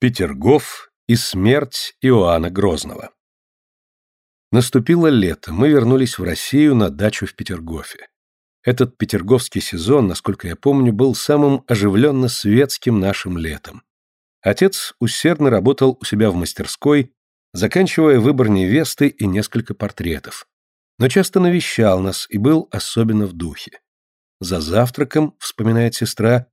Петергоф и смерть Иоанна Грозного. Наступило лето, мы вернулись в Россию на дачу в Петергофе. Этот петерговский сезон, насколько я помню, был самым оживленно светским нашим летом. Отец усердно работал у себя в мастерской, заканчивая выбор невесты и несколько портретов. Но часто навещал нас и был особенно в духе. За завтраком, вспоминает сестра,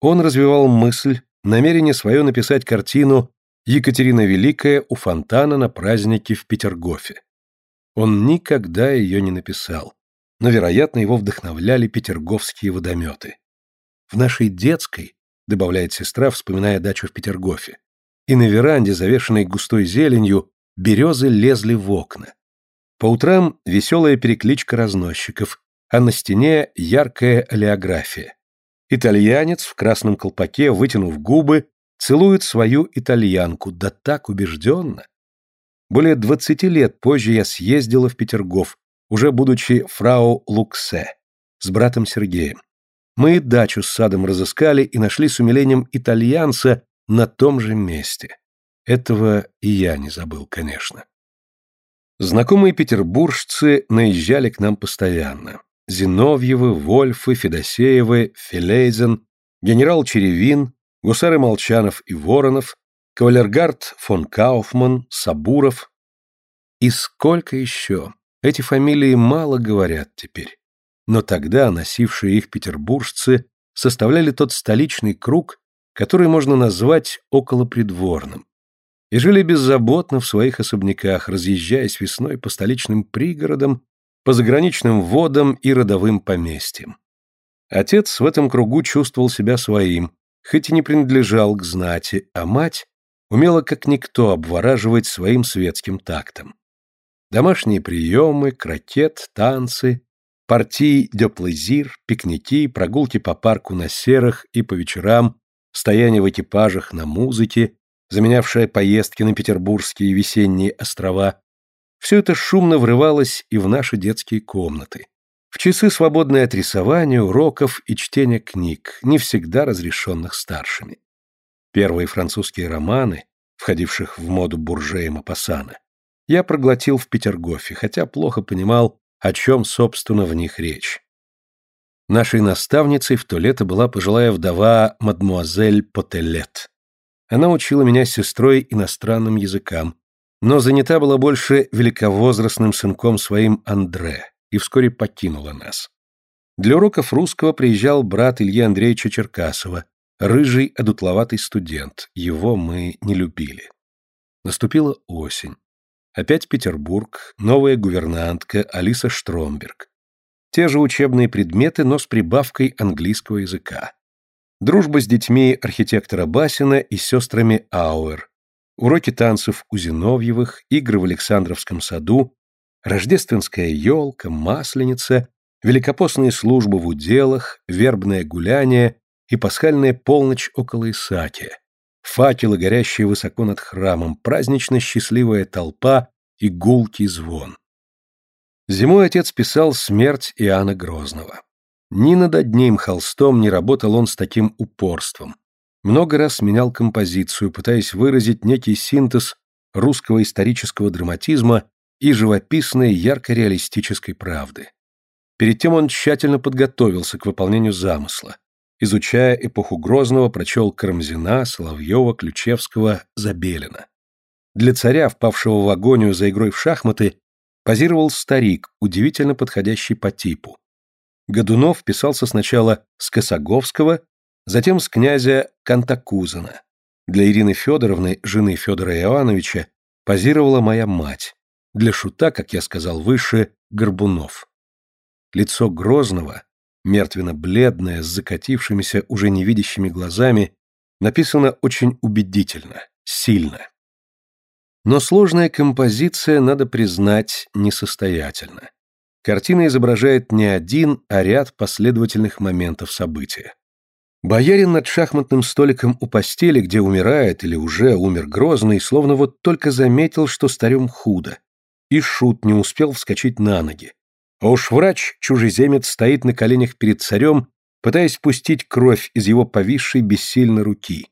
он развивал мысль, намерение свое написать картину «Екатерина Великая у фонтана на празднике в Петергофе». Он никогда ее не написал, но, вероятно, его вдохновляли петерговские водометы. В нашей детской, добавляет сестра, вспоминая дачу в Петергофе, и на веранде, завешенной густой зеленью, березы лезли в окна. По утрам веселая перекличка разносчиков, а на стене яркая олеография. Итальянец в красном колпаке, вытянув губы, целует свою итальянку, да так убежденно. Более двадцати лет позже я съездила в Петергоф, уже будучи фрау Луксе, с братом Сергеем. Мы дачу с садом разыскали и нашли с умилением итальянца на том же месте. Этого и я не забыл, конечно. Знакомые петербуржцы наезжали к нам постоянно. Зиновьевы, Вольфы, Федосеевы, Филейзен, генерал Черевин, гусары Молчанов и Воронов, кавалергард фон Кауфман, Сабуров. И сколько еще? Эти фамилии мало говорят теперь. Но тогда носившие их петербуржцы составляли тот столичный круг, который можно назвать околопридворным. И жили беззаботно в своих особняках, разъезжаясь весной по столичным пригородам по заграничным водам и родовым поместьям. Отец в этом кругу чувствовал себя своим, хоть и не принадлежал к знати, а мать умела как никто обвораживать своим светским тактом. Домашние приемы, крокет, танцы, партии де плезир, пикники, прогулки по парку на серых и по вечерам, стояние в экипажах на музыке, заменявшая поездки на петербургские весенние острова, все это шумно врывалось и в наши детские комнаты. В часы, свободные от рисования, уроков и чтения книг, не всегда разрешенных старшими. Первые французские романы, входивших в моду Бурже и Мапассана, я проглотил в Петергофе, хотя плохо понимал, о чем, собственно, в них речь. Нашей наставницей в то лето была пожилая вдова мадмуазель Потелет. Она учила меня с сестрой иностранным языкам, но занята была больше великовозрастным сынком своим Андре и вскоре покинула нас. Для уроков русского приезжал брат Ильи Андреевича Черкасова, рыжий, одутловатый студент. Его мы не любили. Наступила осень. Опять Петербург, новая гувернантка Алиса Штромберг. Те же учебные предметы, но с прибавкой английского языка. Дружба с детьми архитектора Басина и сестрами Ауэр, уроки танцев у Зиновьевых, игры в Александровском саду, рождественская елка, масленица, великопостные службы в уделах, вербное гуляние и пасхальная полночь около Исаакия, факелы, горящие высоко над храмом, празднично счастливая толпа и гулкий звон. Зимой отец писал «Смерть Иоанна Грозного». Ни над одним холстом не работал он с таким упорством, много раз менял композицию, пытаясь выразить некий синтез русского исторического драматизма и живописной ярко-реалистической правды. Перед тем он тщательно подготовился к выполнению замысла. Изучая эпоху Грозного, прочел Карамзина, Соловьева, Ключевского, Забелина. Для царя, впавшего в агонию за игрой в шахматы, позировал старик, удивительно подходящий по типу. Годунов писался сначала с Косоговского, затем с князя Кантакузена. Для Ирины Федоровны, жены Федора Иоановича, позировала моя мать. Для шута, как я сказал выше, Горбунов. Лицо Грозного, мертвенно-бледное, с закатившимися, уже невидящими глазами, написано очень убедительно, сильно. Но сложная композиция, надо признать, несостоятельна. Картина изображает не один, а ряд последовательных моментов события. Боярин над шахматным столиком у постели, где умирает или уже умер Грозный, словно вот только заметил, что старем худо. И шут не успел вскочить на ноги. А уж врач, чужеземец, стоит на коленях перед царем, пытаясь пустить кровь из его повисшей бессильно руки.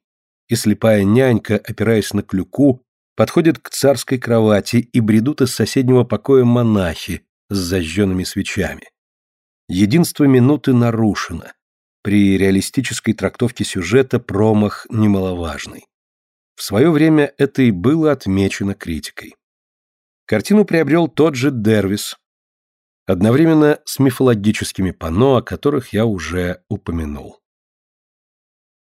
и слепая нянька, опираясь на клюку, подходят к царской кровати и бредут из соседнего покоя монахи с зажженными свечами. Единство минуты нарушено. При реалистической трактовке сюжета промах немаловажный. В свое время это и было отмечено критикой. Картину приобрел тот же Дервис, одновременно с мифологическими панно, о которых я уже упомянул.